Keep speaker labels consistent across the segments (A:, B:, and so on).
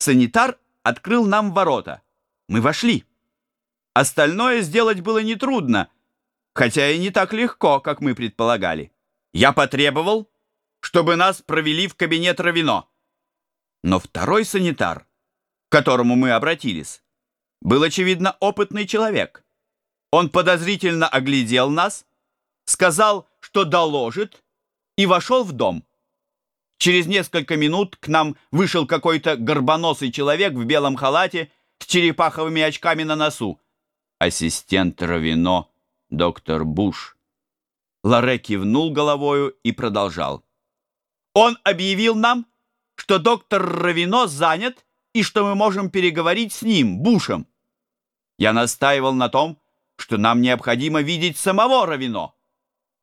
A: Санитар открыл нам ворота. Мы вошли. Остальное сделать было нетрудно, хотя и не так легко, как мы предполагали. Я потребовал, чтобы нас провели в кабинет Равино. Но второй санитар, к которому мы обратились, был, очевидно, опытный человек. Он подозрительно оглядел нас, сказал, что доложит, и вошел в дом. Через несколько минут к нам вышел какой-то горбоносый человек в белом халате с черепаховыми очками на носу. Ассистент Равино, доктор Буш. Ларе кивнул головою и продолжал. Он объявил нам, что доктор Равино занят и что мы можем переговорить с ним, Бушем. Я настаивал на том, что нам необходимо видеть самого Равино.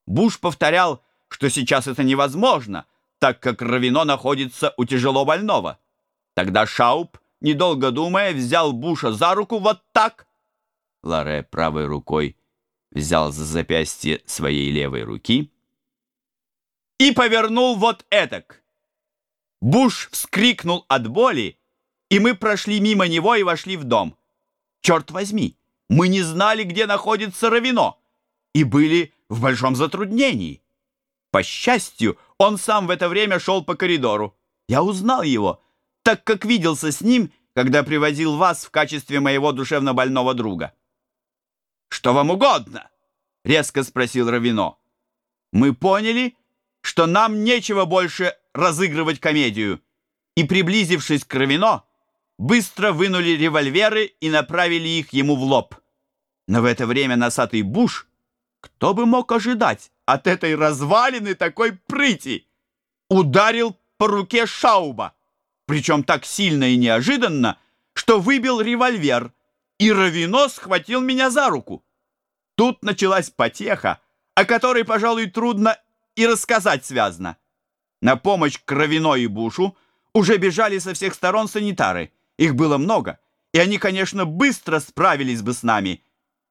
A: Буш повторял, что сейчас это невозможно — так как Равино находится у тяжело больного. Тогда Шауп, недолго думая, взял Буша за руку вот так. Ларе правой рукой взял за запястье своей левой руки и повернул вот этак. Буш вскрикнул от боли, и мы прошли мимо него и вошли в дом. Черт возьми, мы не знали, где находится Равино, и были в большом затруднении. По счастью, он сам в это время шел по коридору. Я узнал его, так как виделся с ним, когда привозил вас в качестве моего душевно больного друга. «Что вам угодно?» — резко спросил Равино. Мы поняли, что нам нечего больше разыгрывать комедию, и, приблизившись к Равино, быстро вынули револьверы и направили их ему в лоб. Но в это время носатый Буш, кто бы мог ожидать, от этой развалины такой прыти. Ударил по руке Шауба, причем так сильно и неожиданно, что выбил револьвер, и Равино схватил меня за руку. Тут началась потеха, о которой, пожалуй, трудно и рассказать связно. На помощь к Равино и Бушу уже бежали со всех сторон санитары. Их было много, и они, конечно, быстро справились бы с нами.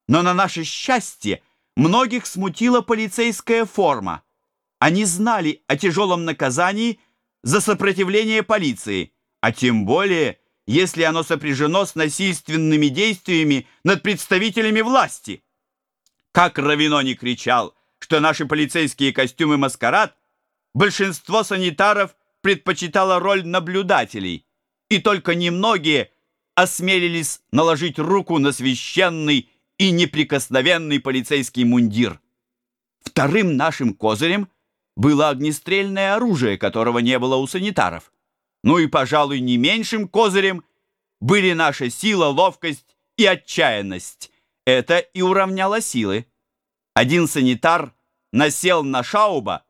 A: Но на наше счастье Многих смутила полицейская форма. Они знали о тяжелом наказании за сопротивление полиции, а тем более, если оно сопряжено с насильственными действиями над представителями власти. Как Равино не кричал, что наши полицейские костюмы маскарад, большинство санитаров предпочитало роль наблюдателей, и только немногие осмелились наложить руку на священный и неприкосновенный полицейский мундир. Вторым нашим козырем было огнестрельное оружие, которого не было у санитаров. Ну и, пожалуй, не меньшим козырем были наша сила, ловкость и отчаянность. Это и уравняло силы. Один санитар насел на Шауба,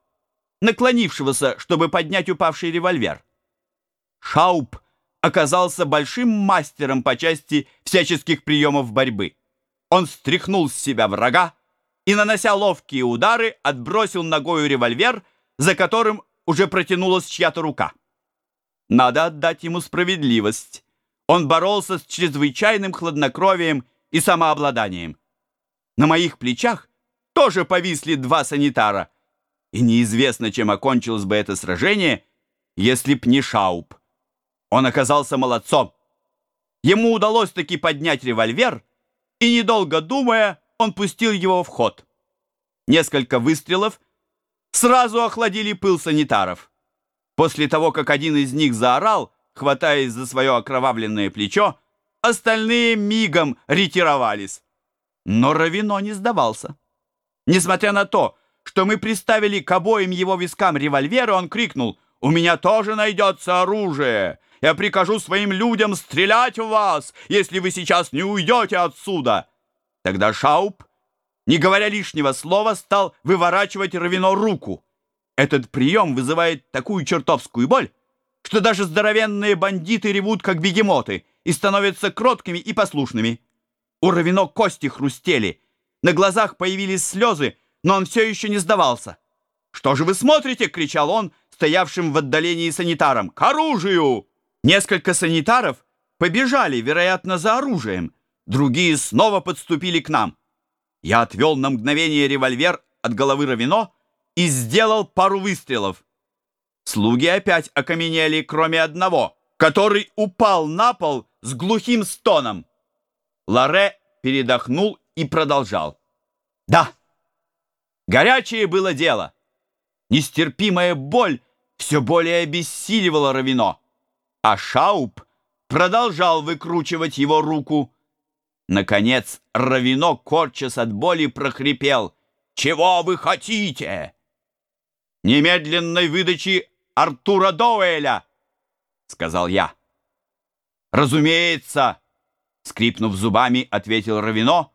A: наклонившегося, чтобы поднять упавший револьвер. Шауб оказался большим мастером по части всяческих приемов борьбы. Он стряхнул с себя врага и, нанося ловкие удары, отбросил ногою револьвер, за которым уже протянулась чья-то рука. Надо отдать ему справедливость. Он боролся с чрезвычайным хладнокровием и самообладанием. На моих плечах тоже повисли два санитара, и неизвестно, чем окончилось бы это сражение, если б не Шауп. Он оказался молодцом. Ему удалось таки поднять револьвер — и, недолго думая, он пустил его в ход. Несколько выстрелов сразу охладили пыл санитаров. После того, как один из них заорал, хватаясь за свое окровавленное плечо, остальные мигом ретировались. Но Равино не сдавался. Несмотря на то, что мы приставили к обоим его вискам револьверы, он крикнул «У меня тоже найдется оружие! Я прикажу своим людям стрелять в вас, если вы сейчас не уйдете отсюда!» Тогда Шауп, не говоря лишнего слова, стал выворачивать Равино руку. Этот прием вызывает такую чертовскую боль, что даже здоровенные бандиты ревут, как бегемоты, и становятся кроткими и послушными. У Равино кости хрустели, на глазах появились слезы, но он все еще не сдавался. «Что же вы смотрите?» — кричал он, стоявшим в отдалении санитаром. «К оружию!» Несколько санитаров побежали, вероятно, за оружием. Другие снова подступили к нам. Я отвел на мгновение револьвер от головы Равино и сделал пару выстрелов. Слуги опять окаменели, кроме одного, который упал на пол с глухим стоном. Ларе передохнул и продолжал. Да, горячее было дело. Нестерпимая боль все более обессиливала Равино, а Шауп продолжал выкручивать его руку. Наконец Равино, корчась от боли, прохрипел. «Чего вы хотите?» «Немедленной выдачи Артура Доуэля!» — сказал я. «Разумеется!» — скрипнув зубами, ответил Равино.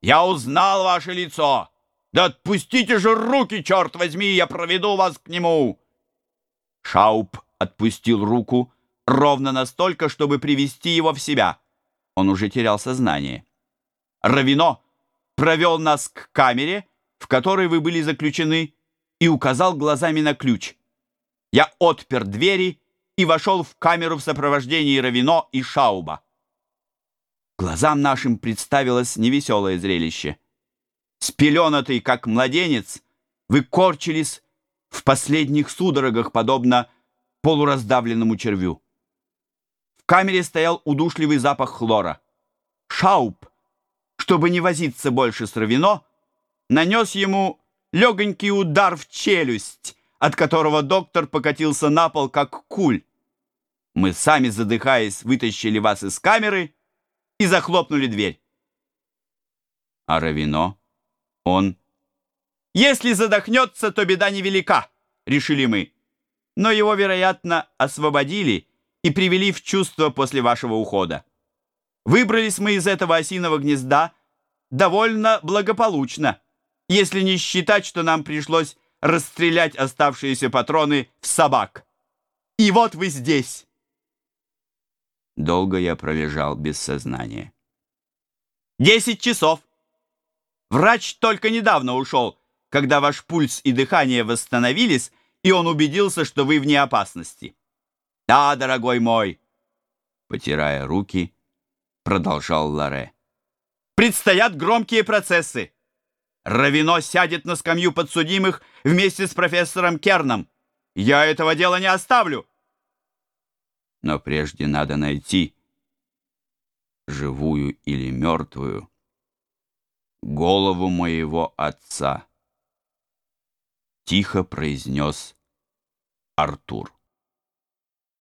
A: «Я узнал ваше лицо! Да отпустите же руки, черт возьми, я проведу вас к нему!» Шауп отпустил руку ровно настолько, чтобы привести его в себя. Он уже терял сознание. Равино провел нас к камере, в которой вы были заключены, и указал глазами на ключ. Я отпер двери и вошел в камеру в сопровождении Равино и Шауба. Глазам нашим представилось невеселое зрелище. Спеленатый, как младенец, вы корчились в последних судорогах, подобно полураздавленному червю. Камере стоял удушливый запах хлора. Шауп, чтобы не возиться больше с Равино, нанес ему легонький удар в челюсть, от которого доктор покатился на пол, как куль. Мы сами, задыхаясь, вытащили вас из камеры и захлопнули дверь. А Равино, он... Если задохнется, то беда невелика, решили мы. Но его, вероятно, освободили и привели в чувство после вашего ухода. Выбрались мы из этого осиного гнезда довольно благополучно, если не считать, что нам пришлось расстрелять оставшиеся патроны в собак. И вот вы здесь. Долго я пролежал без сознания. Десять часов. Врач только недавно ушел, когда ваш пульс и дыхание восстановились, и он убедился, что вы вне опасности. Да, дорогой мой, потирая руки, продолжал Ларе. Предстоят громкие процессы. Равино сядет на скамью подсудимых вместе с профессором Керном. Я этого дела не оставлю. Но прежде надо найти, живую или мертвую, голову моего отца. Тихо произнес Артур.